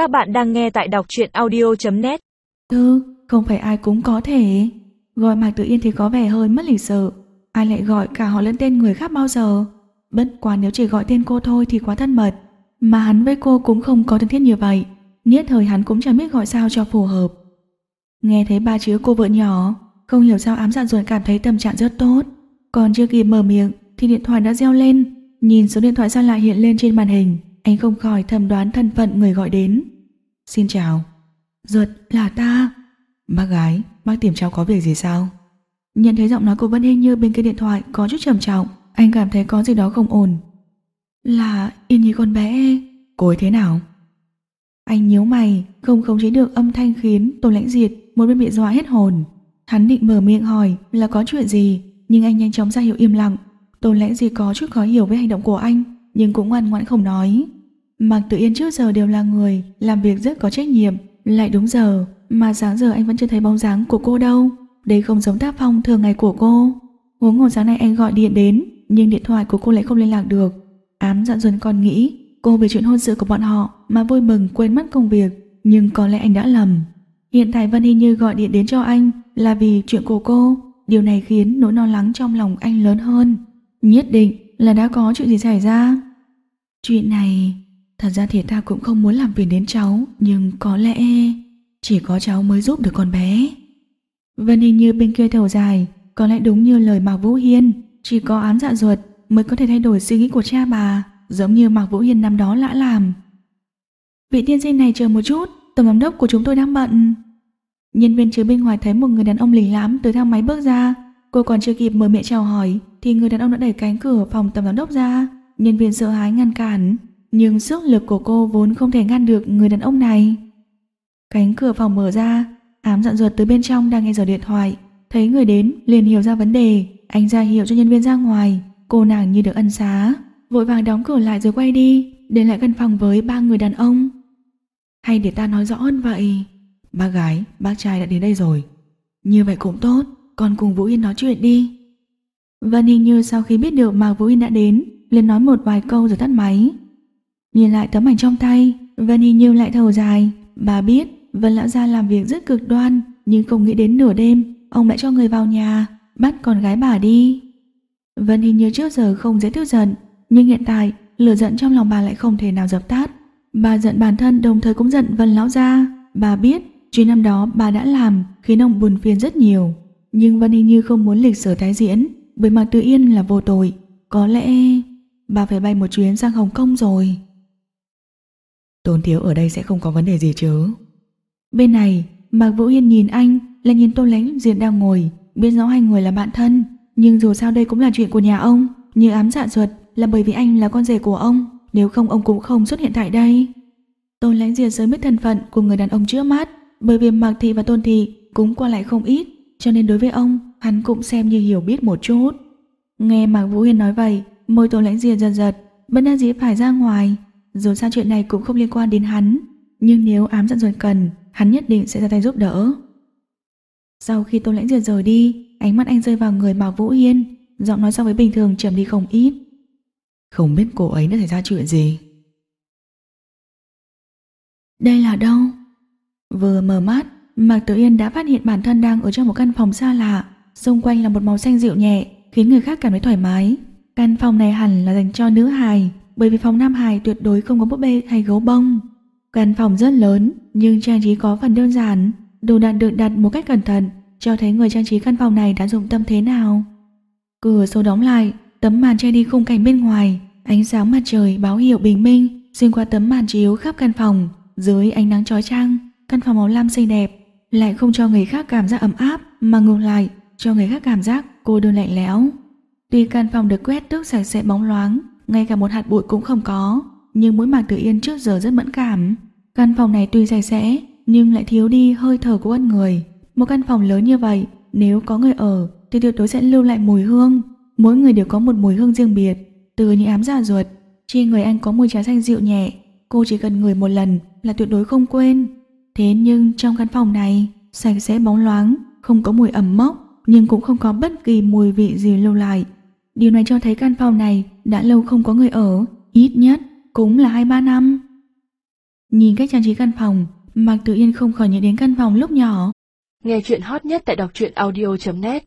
Các bạn đang nghe tại đọc truyện audio.net Thư, không phải ai cũng có thể. Gọi Mạc Tử Yên thì có vẻ hơi mất lịch sự. Ai lại gọi cả họ lẫn tên người khác bao giờ? Bất quá nếu chỉ gọi tên cô thôi thì quá thân mật. Mà hắn với cô cũng không có thân thiết như vậy. Nhất thời hắn cũng chẳng biết gọi sao cho phù hợp. Nghe thấy ba chữ cô vợ nhỏ, không hiểu sao ám dạ ruột cảm thấy tâm trạng rất tốt. Còn chưa kịp mở miệng thì điện thoại đã reo lên. Nhìn số điện thoại sao lại hiện lên trên màn hình, anh không khỏi thầm đoán thân phận người gọi đến. Xin chào. Ruột là ta. Bác gái, bác tìm cháu có việc gì sao? Nhận thấy giọng nói của Vân Hình như bên kia điện thoại có chút trầm trọng, anh cảm thấy có gì đó không ổn. Là Yên Nhi con bé. Cô ấy thế nào? Anh nhíu mày, không khống chế được âm thanh khiến Tô Lãnh Diệt một bên bị dọa hết hồn. Hắn định mở miệng hỏi là có chuyện gì, nhưng anh nhanh chóng ra hiệu im lặng. Tô Lãnh Diệt có chút khó hiểu với hành động của anh, nhưng cũng ngoan ngoãn không nói. Mạc Tử Yên trước giờ đều là người làm việc rất có trách nhiệm, lại đúng giờ, mà sáng giờ anh vẫn chưa thấy bóng dáng của cô đâu. Đây không giống tác phong thường ngày của cô. Huống hồ sáng nay anh gọi điện đến, nhưng điện thoại của cô lại không liên lạc được. Ám dặn dần còn nghĩ cô về chuyện hôn sự của bọn họ mà vui mừng quên mất công việc, nhưng có lẽ anh đã lầm. Hiện tại Vân Hy Như gọi điện đến cho anh là vì chuyện của cô, điều này khiến nỗi lo lắng trong lòng anh lớn hơn. Nhất định là đã có chuyện gì xảy ra. Chuyện này, thật ra thì ta cũng không muốn làm phiền đến cháu, nhưng có lẽ chỉ có cháu mới giúp được con bé. Vân hình Như bên kia thở dài, có lẽ đúng như lời Mạc Vũ Hiên, chỉ có ám dạ ruột mới có thể thay đổi suy nghĩ của cha bà, giống như Mạc Vũ Hiên năm đó đã làm. Vị tiên sinh này chờ một chút, tổng giám đốc của chúng tôi đang bận. Nhân viên chứa bên ngoài thấy một người đàn ông lỉnh lắm từ thang máy bước ra, cô còn chưa kịp mở miệng chào hỏi thì người đàn ông đã đẩy cánh cửa phòng tổng giám đốc ra. Nhân viên sợ hãi ngăn cản, nhưng sức lực của cô vốn không thể ngăn được người đàn ông này. Cánh cửa phòng mở ra, ám dặn ruột từ bên trong đang nghe giờ điện thoại, thấy người đến liền hiểu ra vấn đề, anh ra hiệu cho nhân viên ra ngoài, cô nàng như được ân xá, vội vàng đóng cửa lại rồi quay đi, đến lại căn phòng với ba người đàn ông. Hay để ta nói rõ hơn vậy? Bác gái, bác trai đã đến đây rồi. Như vậy cũng tốt, con cùng Vũ Yên nói chuyện đi. Vân hình như sau khi biết được Mạc Vũ Yên đã đến, liền nói một vài câu rồi tắt máy. Nhìn lại tấm ảnh trong tay, Vân hình như lại thở dài. Bà biết Vân lão gia làm việc rất cực đoan, nhưng không nghĩ đến nửa đêm, ông lại cho người vào nhà, bắt con gái bà đi. Vân hình như trước giờ không dễ tức giận, nhưng hiện tại lửa giận trong lòng bà lại không thể nào dập tắt. Bà giận bản thân đồng thời cũng giận Vân lão gia. Bà biết chuyện năm đó bà đã làm khiến ông buồn phiền rất nhiều. Nhưng Vân hình như không muốn lịch sử tái diễn bởi Mạc tự Yên là vô tội. Có lẽ bà phải bay một chuyến sang Hồng Kông rồi. Tôn Thiếu ở đây sẽ không có vấn đề gì chứ. Bên này, Mạc Vũ hiên nhìn anh, là nhìn tôn Lánh Diệt đang ngồi, biết rõ hai người là bạn thân, nhưng dù sao đây cũng là chuyện của nhà ông, như ám dạ ruột là bởi vì anh là con rể của ông, nếu không ông cũng không xuất hiện tại đây. Tôn Lánh Diệt sớm biết thân phận của người đàn ông trước mắt, bởi vì Mạc Thị và Tôn Thị cũng qua lại không ít, cho nên đối với ông, hắn cũng xem như hiểu biết một chút. Nghe Mạc Vũ Hiên nói vậy, môi Tôn Lãnh Diệt giật giật, bất đắc dĩ phải ra ngoài, dù sao chuyện này cũng không liên quan đến hắn, nhưng nếu ám dặn ruột cần, hắn nhất định sẽ ra tay giúp đỡ. Sau khi Tôn Lãnh Diệt rời đi, ánh mắt anh rơi vào người Mạc Vũ Hiên, giọng nói so với bình thường trầm đi không ít. Không biết cô ấy đã xảy ra chuyện gì. Đây là đâu? Vừa mở mắt, Mạc Tử Yên đã phát hiện bản thân đang ở trong một căn phòng xa lạ, xung quanh là một màu xanh dịu nhẹ, khiến người khác cảm thấy thoải mái. Căn phòng này hẳn là dành cho nữ hài, bởi vì phòng nam Hải tuyệt đối không có búp bê hay gấu bông. Căn phòng rất lớn, nhưng trang trí có phần đơn giản, đồ đạc được đặt một cách cẩn thận, cho thấy người trang trí căn phòng này đã dụng tâm thế nào. Cửa sổ đóng lại, tấm màn che đi khung cảnh bên ngoài, ánh sáng mặt trời báo hiệu bình minh xuyên qua tấm màn chiếu khắp căn phòng, dưới ánh nắng chói chang, căn phòng màu lam xinh đẹp, lại không cho người khác cảm giác ấm áp mà ngược lại cho người khác cảm giác cô đơn lạnh lẽo. Tuy căn phòng được quét tước sạch sẽ bóng loáng, ngay cả một hạt bụi cũng không có, nhưng mũi Mạc Tử Yên trước giờ rất mẫn cảm. Căn phòng này tuy sạch sẽ, nhưng lại thiếu đi hơi thở của con người. Một căn phòng lớn như vậy, nếu có người ở thì tuyệt đối sẽ lưu lại mùi hương. Mỗi người đều có một mùi hương riêng biệt, từ những ám giả ruột. Trên người anh có mùi trà xanh dịu nhẹ, cô chỉ cần ngửi một lần là tuyệt đối không quên. Thế nhưng trong căn phòng này, sạch sẽ bóng loáng, không có mùi ẩm mốc, nhưng cũng không có bất kỳ mùi vị gì lưu lại. Điều này cho thấy căn phòng này đã lâu không có người ở, ít nhất cũng là 2-3 năm. Nhìn cách trang trí căn phòng, Mạc Tử Yên không khỏi nhớ đến căn phòng lúc nhỏ. Nghe chuyện hot nhất tại đọc truyện audio.net